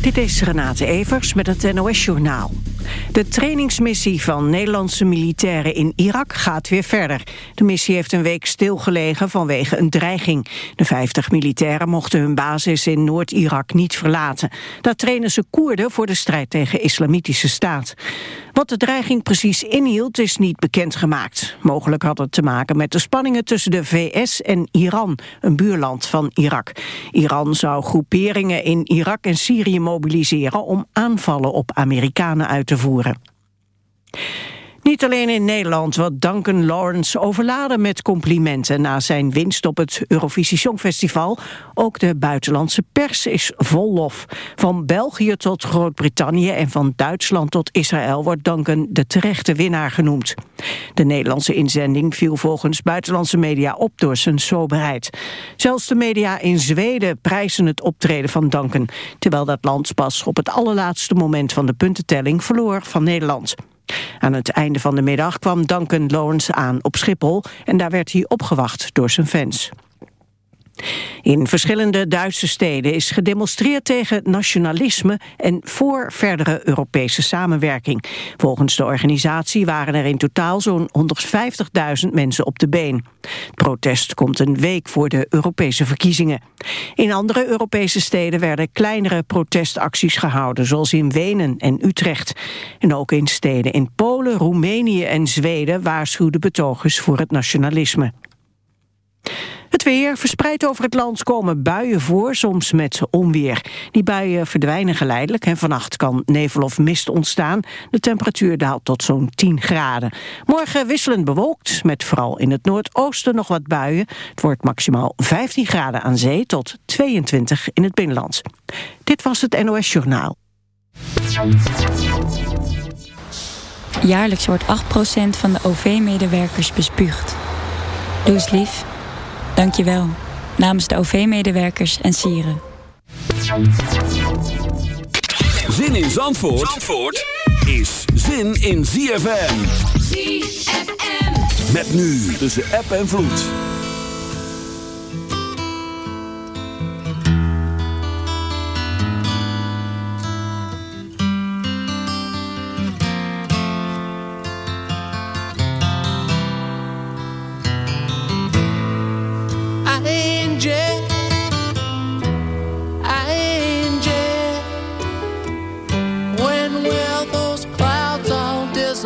Dit is Renate Evers met het NOS Journaal. De trainingsmissie van Nederlandse militairen in Irak gaat weer verder. De missie heeft een week stilgelegen vanwege een dreiging. De 50 militairen mochten hun basis in Noord-Irak niet verlaten. Daar trainen ze Koerden voor de strijd tegen islamitische staat. Wat de dreiging precies inhield is niet bekendgemaakt. Mogelijk had het te maken met de spanningen tussen de VS en Iran, een buurland van Irak. Iran zou groeperingen in Irak en Syrië mobiliseren om aanvallen op Amerikanen uit te voeren. Niet alleen in Nederland wordt Duncan Lawrence overladen met complimenten na zijn winst op het Eurovisie Songfestival. Ook de buitenlandse pers is vol lof. Van België tot Groot-Brittannië en van Duitsland tot Israël wordt Duncan de terechte winnaar genoemd. De Nederlandse inzending viel volgens buitenlandse media op door zijn soberheid. Zelfs de media in Zweden prijzen het optreden van Duncan, terwijl dat land pas op het allerlaatste moment van de puntentelling verloor van Nederland. Aan het einde van de middag kwam Duncan Lawrence aan op Schiphol... en daar werd hij opgewacht door zijn fans. In verschillende Duitse steden is gedemonstreerd tegen nationalisme en voor verdere Europese samenwerking. Volgens de organisatie waren er in totaal zo'n 150.000 mensen op de been. Het protest komt een week voor de Europese verkiezingen. In andere Europese steden werden kleinere protestacties gehouden, zoals in Wenen en Utrecht. En ook in steden in Polen, Roemenië en Zweden waarschuwden betogers voor het nationalisme. Het weer verspreid over het land komen buien voor, soms met onweer. Die buien verdwijnen geleidelijk en vannacht kan nevel of mist ontstaan. De temperatuur daalt tot zo'n 10 graden. Morgen wisselend bewolkt, met vooral in het noordoosten nog wat buien. Het wordt maximaal 15 graden aan zee tot 22 in het binnenland. Dit was het NOS Journaal. Jaarlijks wordt 8% van de OV-medewerkers bespuugd. Doe eens lief. Dank je wel. Namens de OV-medewerkers en sieren. Zin in Zandvoort, Zandvoort is zin in ZFM. ZFM. Met nu tussen app en vloed.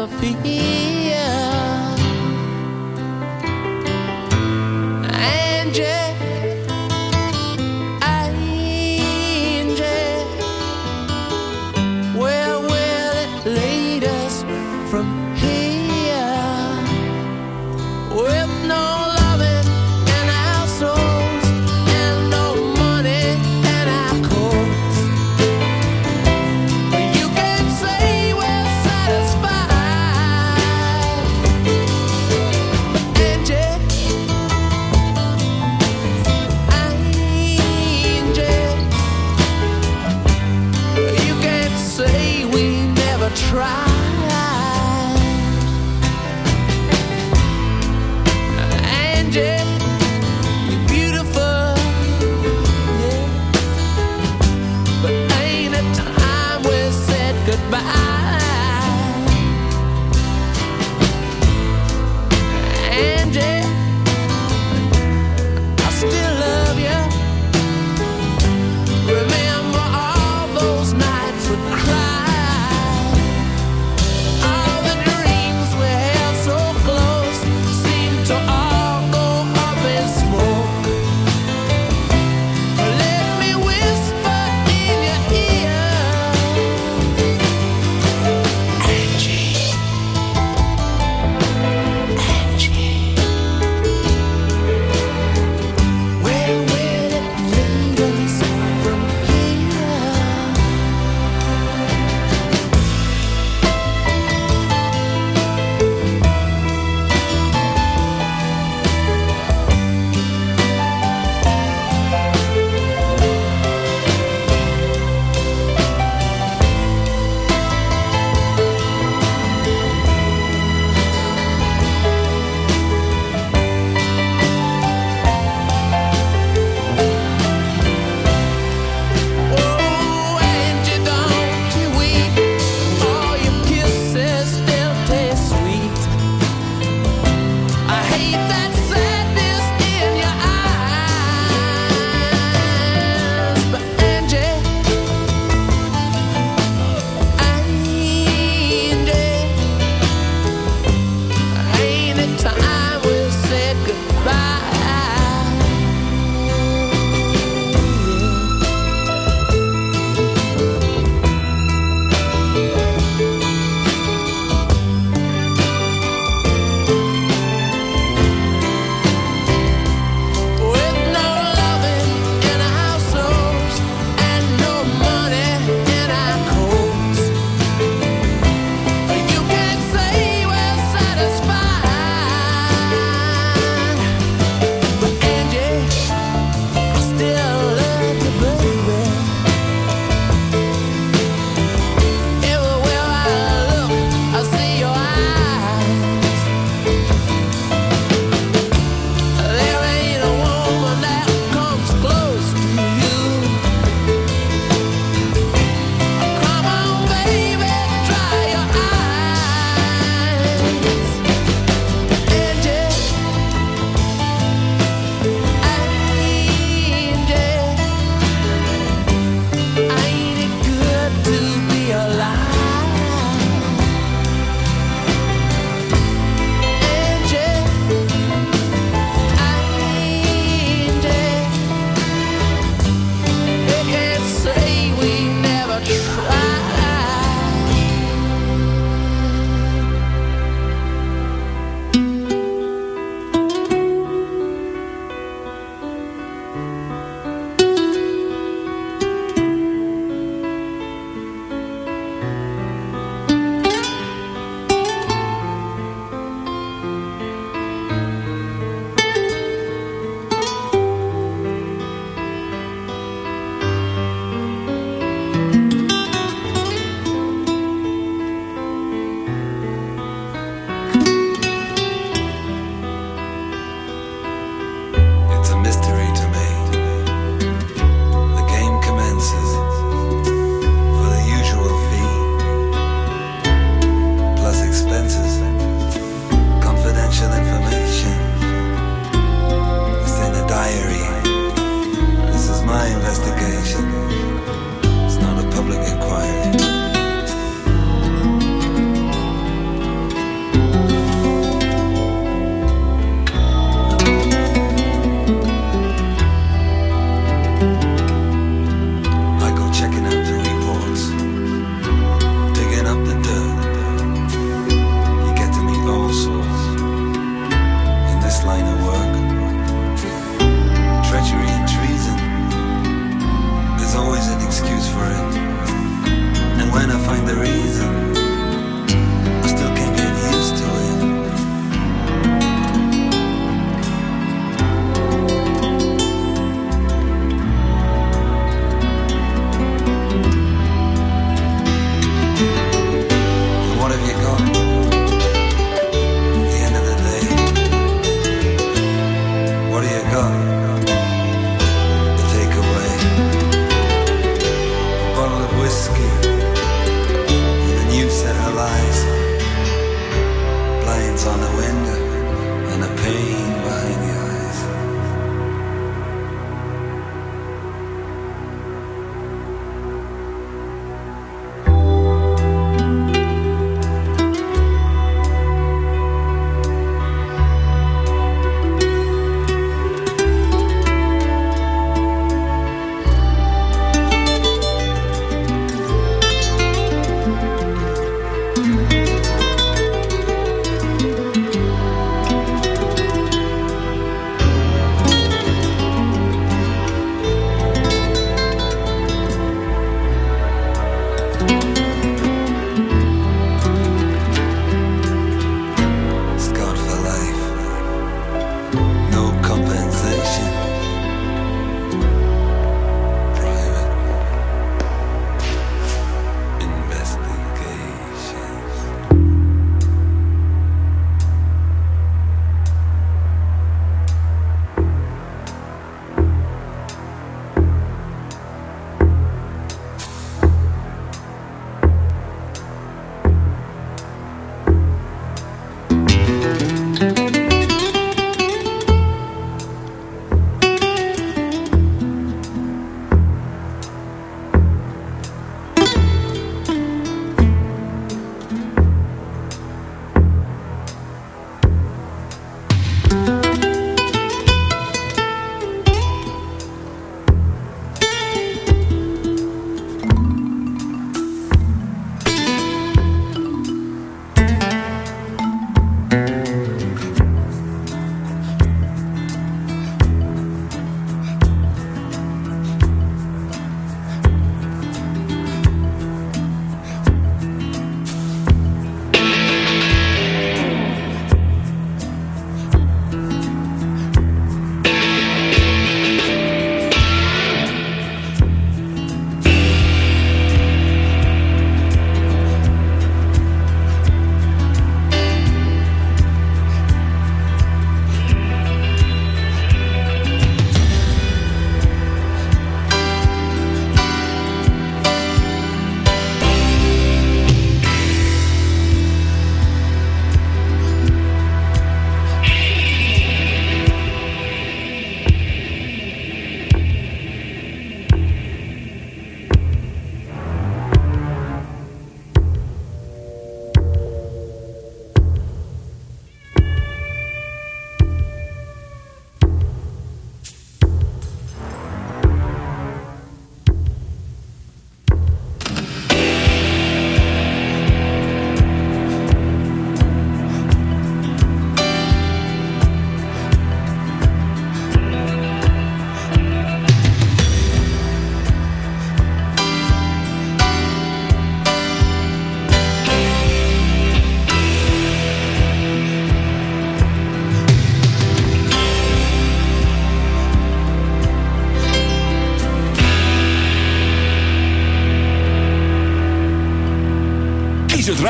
philosophy.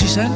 he zijn?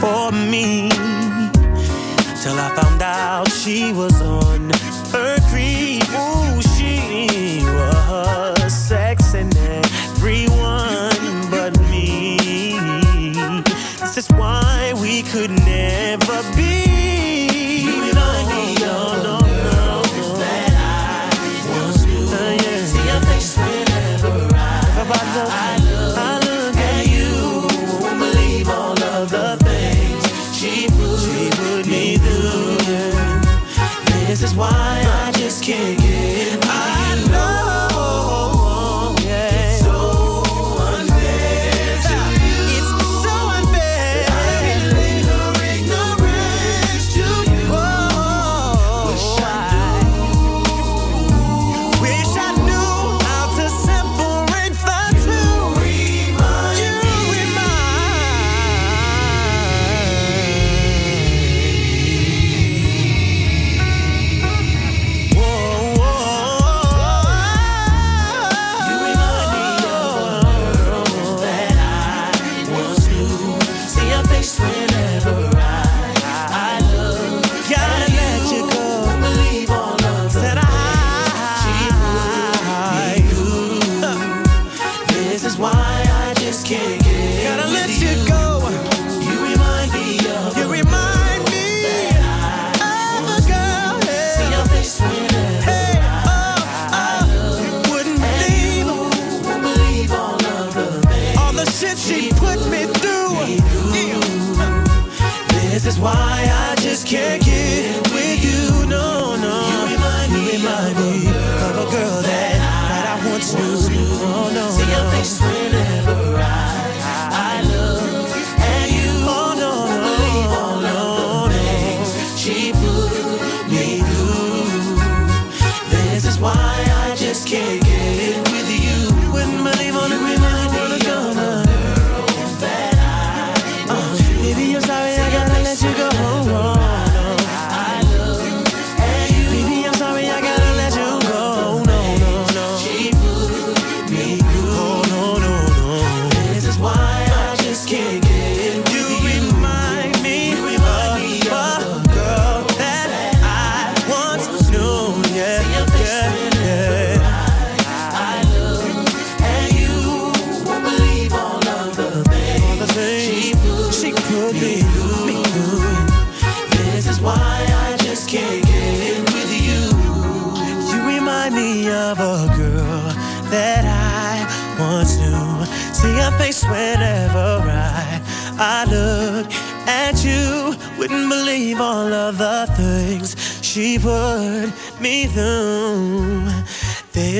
For me. Till I found out she was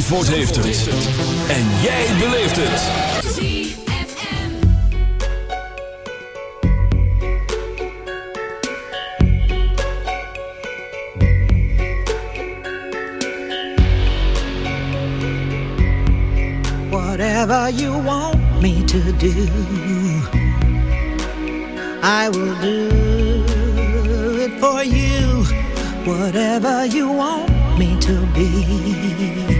Zandvoort heeft het. En jij beleeft het. Whatever you want me to do, I will do it for you. Whatever you want me to be.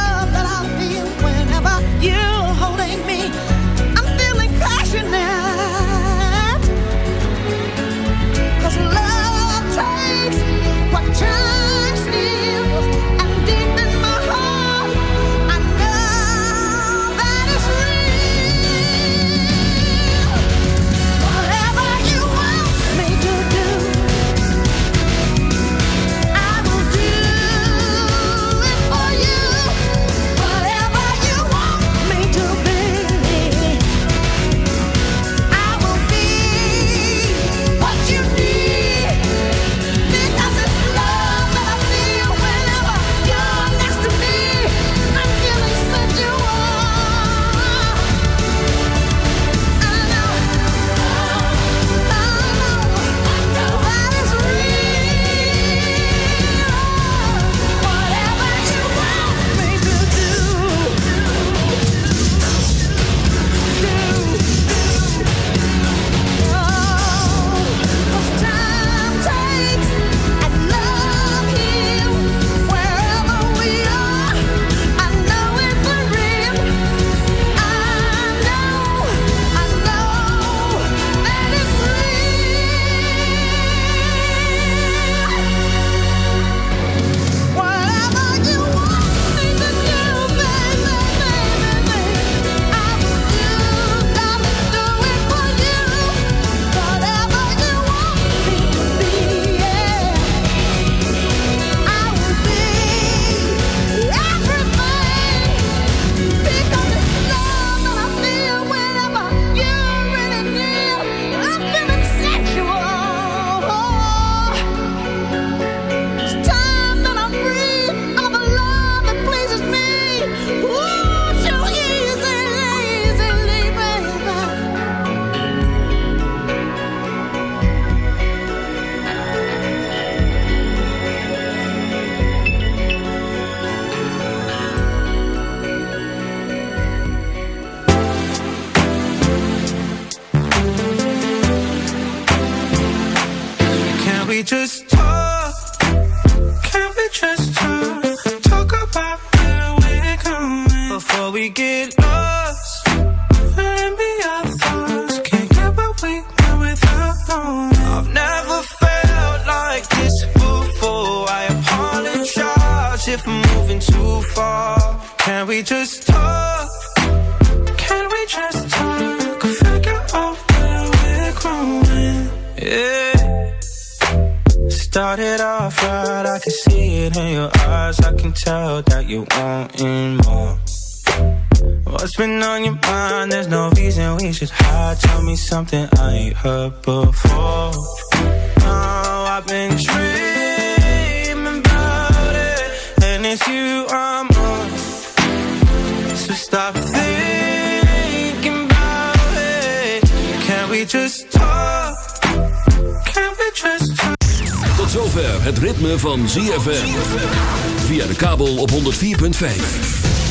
meet her before. Now I've been dreaming about it, and it's you I'm on. So stop thinking about it. Can we just talk? Can we just talk? Tot zover het ritme van ZFM. Via de kabel op 104.5.